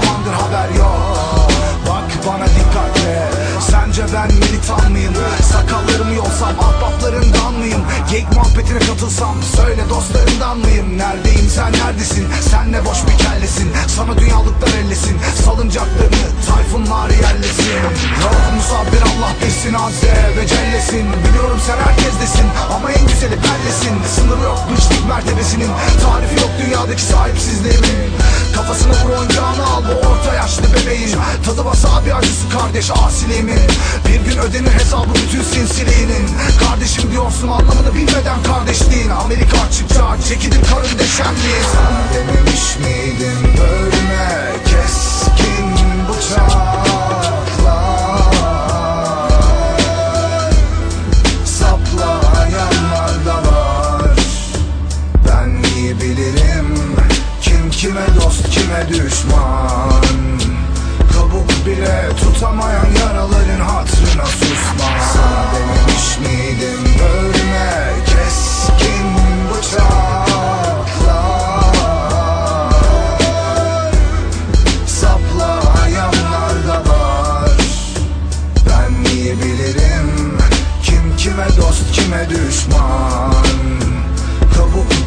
zamandır haber yok. Bak bana dikkatle Sence ben militan mıyım? Sakallarımı yolsam ahbaplarından mıyım? Geyik muhabbetine katılsam söyle dostlarından mıyım? Neredeyim sen neredesin? Sen ne boş bir kellesin. Sana dünyalıklar ellesin. Salıncaklarını tayfunlar yerlesin. Yok musabbir Allah desin azze ve cellesin. Biliyorum sen herkestesin ama en güzeli bellesin Sınırı yok güçlük mertebesinin. Tarifi yok dünyadaki sahipsizliğimin. Kafasına vur oyuncağını al bu orta yaşlı bebeğin Tadı wasabi acısı kardeş asiliğimin Bir gün ödenir hesabı bütün sinsiliğinin Kardeşim diyorsun anlamını bilmeden kardeşliğin Amerika açıkça çekilir karın deşenliğin Sana dememiş miydim bölme keskin düşman Kabuk bile tutamayan yaraların hatrına susma. Sana dememiş miydim? Bölme keskin bıçaklar. Saplayanlar da var. Ben iyi bilirim. Kim kime dost kime düşman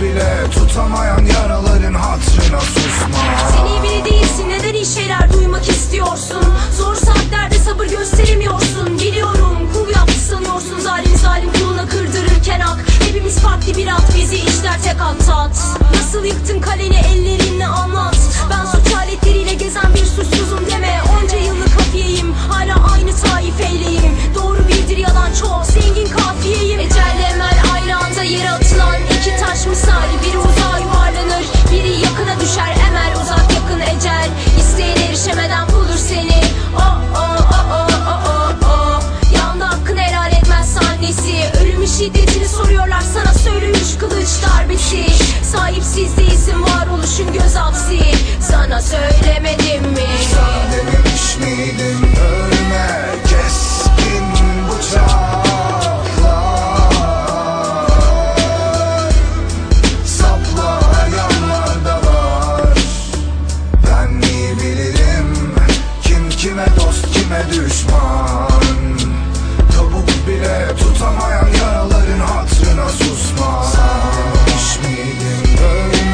bile tutamayan yaraların hatrına susma. Sen iyi biri değilsin neden iyi şeyler duymak istiyorsun? Zor saatlerde sabır gösteremiyorsun. Biliyorum kul yaptı sanıyorsun. Zalim zalim kuluna kırdırırken hak Hepimiz farklı bir at bizi işler tek at tat Nasıl yıktın kaleni ellerinle anlat. Ben suç aletleriyle gezen bir suçsuzum deme. Onca yıllık şiddetini soruyorlar. Sana söyle üç kılıç darbesi. Sahipsiz değilsin varoluşun göz hapsi Sana söylemedim mi? Sana dememiş miydim ölme keskin bıçaklar. Saplayanlar da var. Ben iyi bilirim. Kim kime dost kime düşman Kabuk bile tutamayan yaraların hatrına susma. Sana dememiş miydim ölme